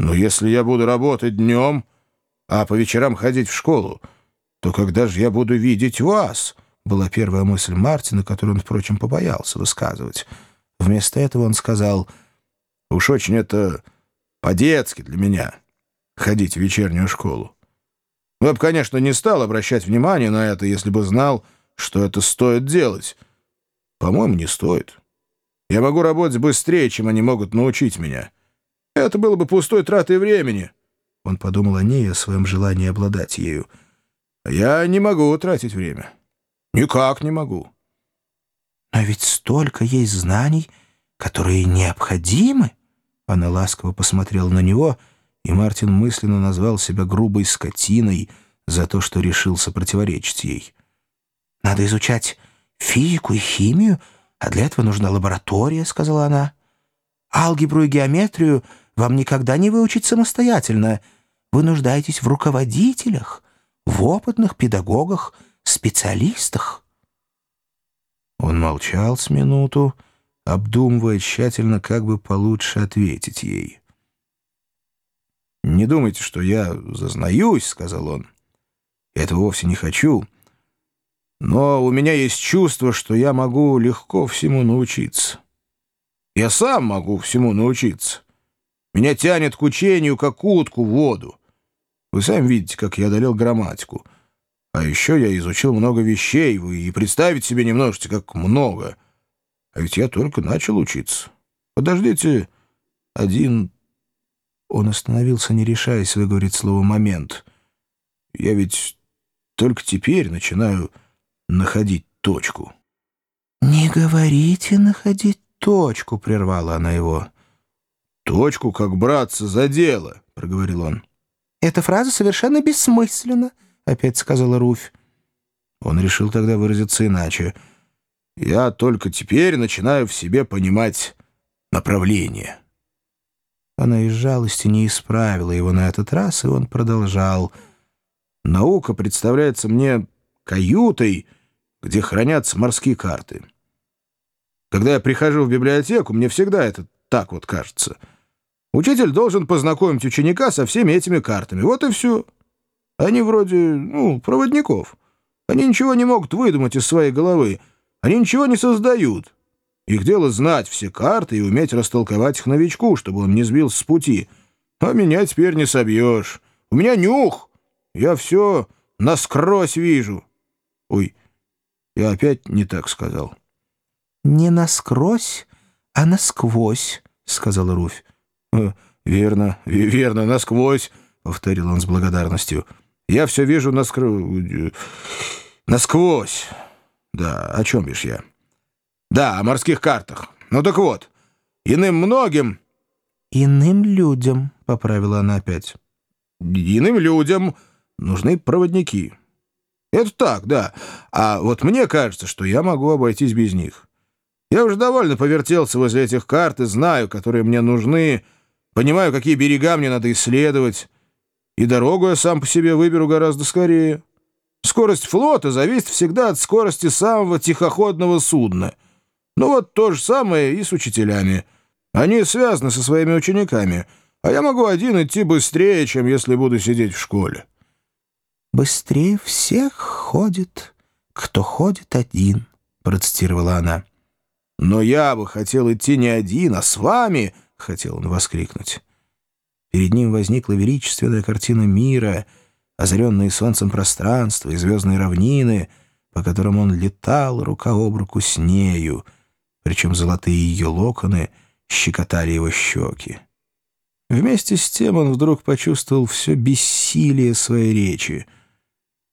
Но если я буду работать днем, а по вечерам ходить в школу, то когда же я буду видеть вас?» Была первая мысль Мартина, которую он, впрочем, побоялся высказывать. Вместо этого он сказал, «Уж очень это по-детски для меня, ходить в вечернюю школу. Я бы, конечно, не стал обращать внимание на это, если бы знал, что это стоит делать. По-моему, не стоит. Я могу работать быстрее, чем они могут научить меня. Это было бы пустой тратой времени». Он подумал о ней и о своем желании обладать ею. «Я не могу тратить время. Никак не могу». «Но ведь столько есть знаний, которые необходимы». Она ласково посмотрела на него, и Мартин мысленно назвал себя грубой скотиной за то, что решился противоречить ей. «Надо изучать физику и химию, а для этого нужна лаборатория», — сказала она. «Алгебру и геометрию вам никогда не выучить самостоятельно. Вы нуждаетесь в руководителях, в опытных педагогах, специалистах». Он молчал с минуту, обдумывая тщательно, как бы получше ответить ей. «Не думайте, что я зазнаюсь», — сказал он. «Я этого вовсе не хочу. Но у меня есть чувство, что я могу легко всему научиться. Я сам могу всему научиться. Меня тянет к учению, как утку в воду. Вы сами видите, как я одолел грамматику. А еще я изучил много вещей, вы и представить себе не можете, как много». А ведь я только начал учиться. Подождите один...» Он остановился, не решаясь выговорить слово «момент». «Я ведь только теперь начинаю находить точку». «Не говорите находить точку», — прервала она его. «Точку, как браться за дело», — проговорил он. «Эта фраза совершенно бессмысленна», — опять сказала Руфь. Он решил тогда выразиться иначе — я только теперь начинаю в себе понимать направление. Она из жалости не исправила его на этот раз, и он продолжал. «Наука представляется мне каютой, где хранятся морские карты. Когда я прихожу в библиотеку, мне всегда это так вот кажется. Учитель должен познакомить ученика со всеми этими картами. Вот и все. Они вроде, ну, проводников. Они ничего не могут выдумать из своей головы, они ничего не создают. Их дело знать все карты и уметь растолковать их новичку, чтобы он не сбился с пути. А меня теперь не собьешь. У меня нюх. Я все насквозь вижу. Ой, я опять не так сказал. — Не насквозь, а насквозь, — сказала Руфь. «Э, — Верно, верно, насквозь, — повторил он с благодарностью. — Я все вижу насквозь. насквозь. Да, о чем бишь я? Да, о морских картах. Ну так вот, иным многим... Иным людям, поправила она опять. Иным людям нужны проводники. Это так, да. А вот мне кажется, что я могу обойтись без них. Я уже довольно повертелся возле этих карт и знаю, которые мне нужны, понимаю, какие берега мне надо исследовать, и дорогу я сам по себе выберу гораздо скорее. Скорость флота зависит всегда от скорости самого тихоходного судна. Ну вот то же самое и с учителями. Они связаны со своими учениками, а я могу один идти быстрее, чем если буду сидеть в школе. «Быстрее всех ходит, кто ходит один», — процитировала она. «Но я бы хотел идти не один, а с вами!» — хотел он воскликнуть. Перед ним возникла величественная картина мира — озаренные солнцем пространство и звездные равнины, по которым он летал рука об руку с нею, причем золотые ее локоны щекотали его щеки. Вместе с тем он вдруг почувствовал все бессилие своей речи.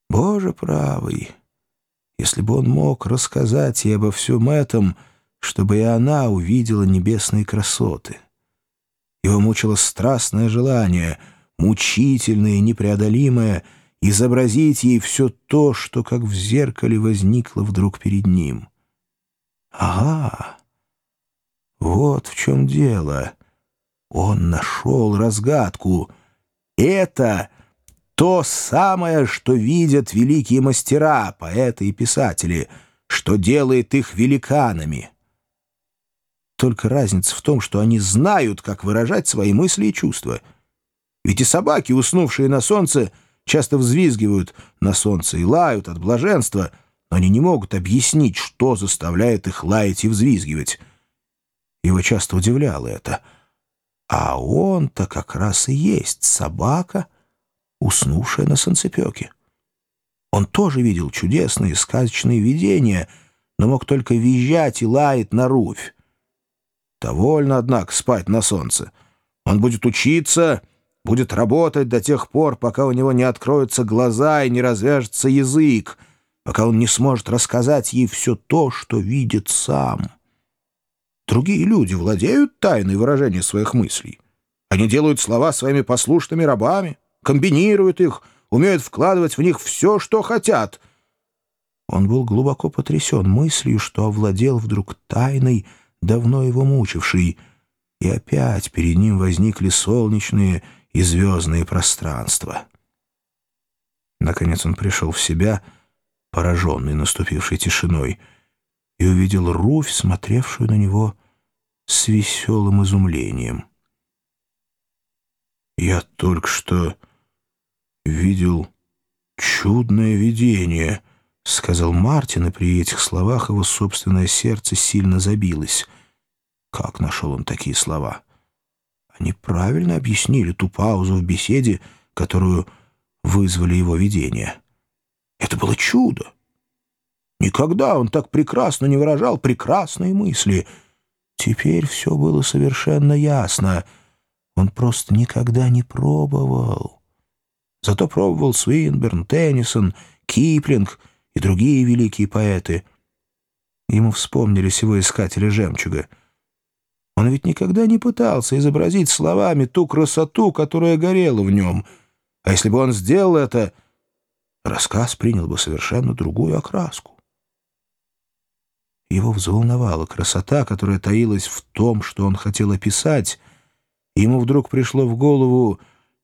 Боже правый! Если бы он мог рассказать ей обо всем этом, чтобы и она увидела небесные красоты. Его мучило страстное желание — мучительное и непреодолимое, изобразить ей все то, что как в зеркале возникло вдруг перед ним. Ага, вот в чем дело. Он нашел разгадку. Это то самое, что видят великие мастера, поэты и писатели, что делает их великанами. Только разница в том, что они знают, как выражать свои мысли и чувства — Ведь и собаки, уснувшие на солнце, часто взвизгивают на солнце и лают от блаженства, но они не могут объяснить, что заставляет их лаять и взвизгивать. Его часто удивляло это. А он-то как раз и есть собака, уснувшая на солнцепеке. Он тоже видел чудесные сказочные видения, но мог только визжать и лаять на руфь. Довольно, однако, спать на солнце. Он будет учиться, будет работать до тех пор, пока у него не откроются глаза и не развяжется язык, пока он не сможет рассказать ей все то, что видит сам. Другие люди владеют тайной выражения своих мыслей. Они делают слова своими послушными рабами, комбинируют их, умеют вкладывать в них все, что хотят. Он был глубоко потрясен мыслью, что овладел вдруг тайной, давно его мучившей, и опять перед ним возникли солнечные и звездные пространства. Наконец он пришел в себя, пораженный наступившей тишиной, и увидел Руфь, смотревшую на него с веселым изумлением. «Я только что видел чудное видение», — сказал Мартин, и при этих словах его собственное сердце сильно забилось. Как нашел он такие слова? Они правильно объяснили ту паузу в беседе, которую вызвали его видение. Это было чудо. Никогда он так прекрасно не выражал прекрасные мысли. Теперь все было совершенно ясно. Он просто никогда не пробовал. Зато пробовал Свинберн, Теннисон, Киплинг и другие великие поэты. Ему вспомнились его искатели жемчуга. Он ведь никогда не пытался изобразить словами ту красоту, которая горела в нем. А если бы он сделал это, рассказ принял бы совершенно другую окраску. Его взволновала красота, которая таилась в том, что он хотел описать, ему вдруг пришло в голову,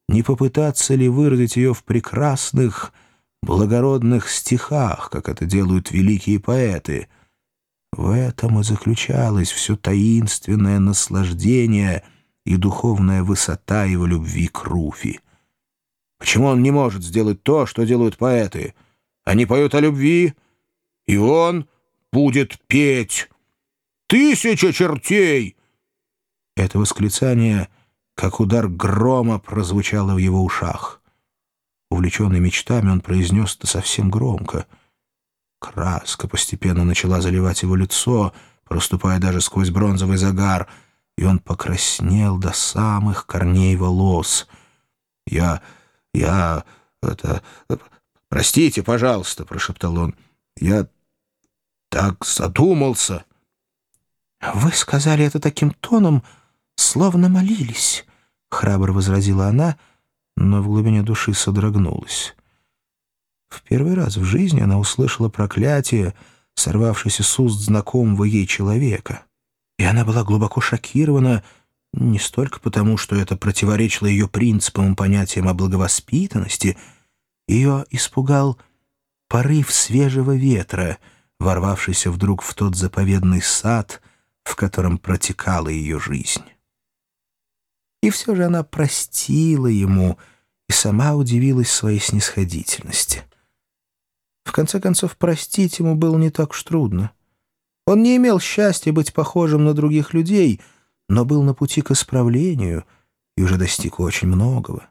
не попытаться ли выразить ее в прекрасных, благородных стихах, как это делают великие поэты. В этом и заключалось все таинственное наслаждение и духовная высота его любви к Руфи. Почему он не может сделать то, что делают поэты? Они поют о любви, и он будет петь. «Тысяча чертей!» Это восклицание, как удар грома, прозвучало в его ушах. Увлеченный мечтами, он произнес это совсем громко. Краска постепенно начала заливать его лицо, проступая даже сквозь бронзовый загар, и он покраснел до самых корней волос. «Я... я... это... простите, пожалуйста», — прошептал он. «Я так задумался. — Вы сказали это таким тоном, словно молились, — храбро возразила она, но в глубине души содрогнулась. В первый раз в жизни она услышала проклятие, сорвавшееся с уст знакомого ей человека. И она была глубоко шокирована не столько потому, что это противоречило ее принципам и понятиям о благовоспитанности, ее испугал порыв свежего ветра — ворвавшийся вдруг в тот заповедный сад, в котором протекала ее жизнь. И все же она простила ему и сама удивилась своей снисходительности. В конце концов, простить ему было не так уж трудно. Он не имел счастья быть похожим на других людей, но был на пути к исправлению и уже достиг очень многого.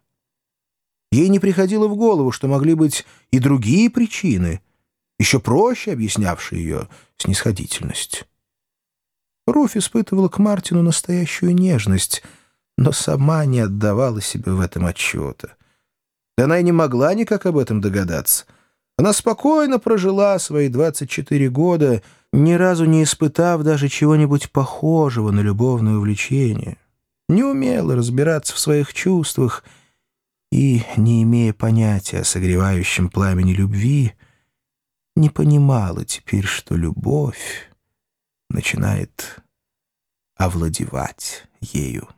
Ей не приходило в голову, что могли быть и другие причины — еще проще объяснявший ее снисходительность. Руф испытывала к Мартину настоящую нежность, но сама не отдавала себе в этом отчета. Она и не могла никак об этом догадаться. Она спокойно прожила свои 24 года, ни разу не испытав даже чего-нибудь похожего на любовное увлечение. Не умела разбираться в своих чувствах и, не имея понятия о согревающем пламени любви, не понимала теперь, что любовь начинает овладевать ею.